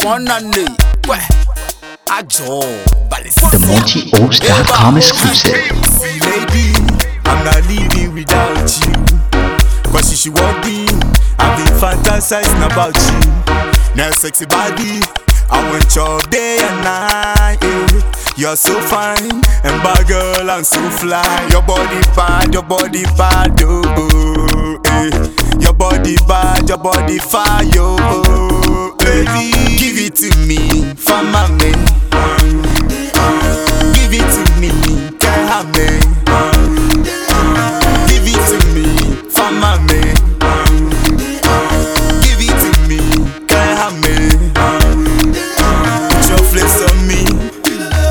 Fonane, ouais, Ajo, The MontyOaks.com exclusive. Lady, I'm not leaving without you. Cause you should walk in. I've been fantasizing about you. Now, sexy body, I want your day and night. eh. You're so fine, and bad girl, I'm so fly. Your body bad, your body bad, oh, oh eh. Your body bad, your body fire, oh, Give it to me. Give it to me, tell me. Put your on me.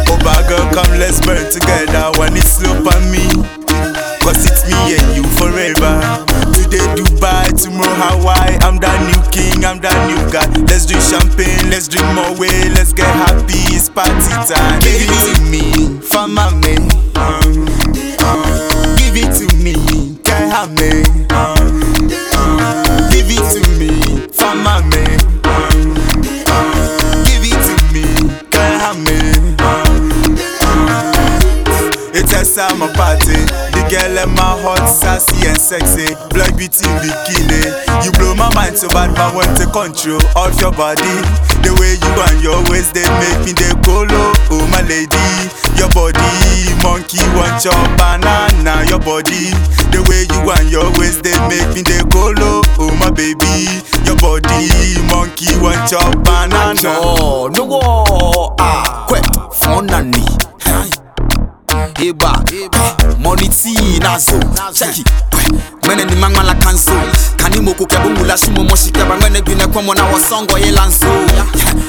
Oh, bad girl, come let's burn together when it's slow on me. Cause it's me and you forever. Today Dubai, tomorrow Hawaii. I'm that new king, I'm that new guy. Let's drink champagne, let's drink more way, let's get happy. Me, It's a party. The girl in my heart sassy and sexy. Black beauty in bikini. You blow my mind so bad, man want to control of your body. The way you and your waist they make me they colo. Oh my lady, your body, monkey want your banana. Your body, the way you and your waist they make me they colo. Oh my baby, your body, monkey want your banana. No war, ah, Eba, money tea, nazo, check it, Mene ni mangma la kanso. Kani moko kebo mula sumo moshi keba. Mene bine kwa mwana wa songo ye lanso.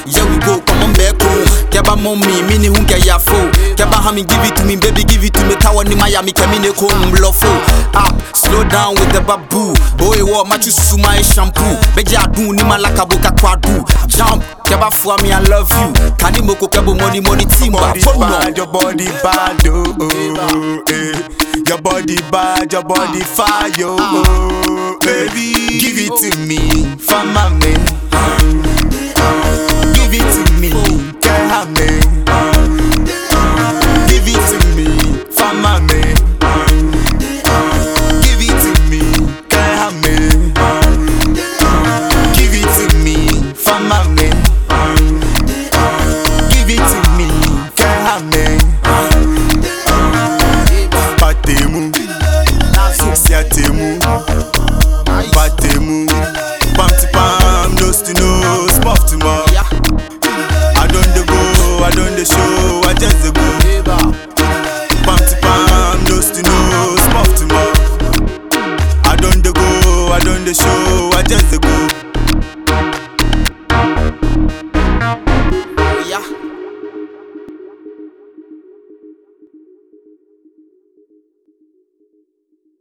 Yeah we go kwa mbeko Keba mommy mini hunge ya fo Keba hami give it to me baby give it to me. Tawa ni Miami kemine ko mblofo Up slow down with the babu. Boy wo machu susu my shampoo? Beji adu ni malaka boka kwadu Jump keba me I love you. Kani moko kebo money money timba body bad, your body bad, oh, oh, eh. Your body bad, your body fire, oh, baby. Give it to me, for my nose to nose, puff to mouth. I don't dey go, I don't dey show, I just dey go. Pam to pam, nose to nose, puff to mouth. I don't dey go, I don't dey show, I just dey go.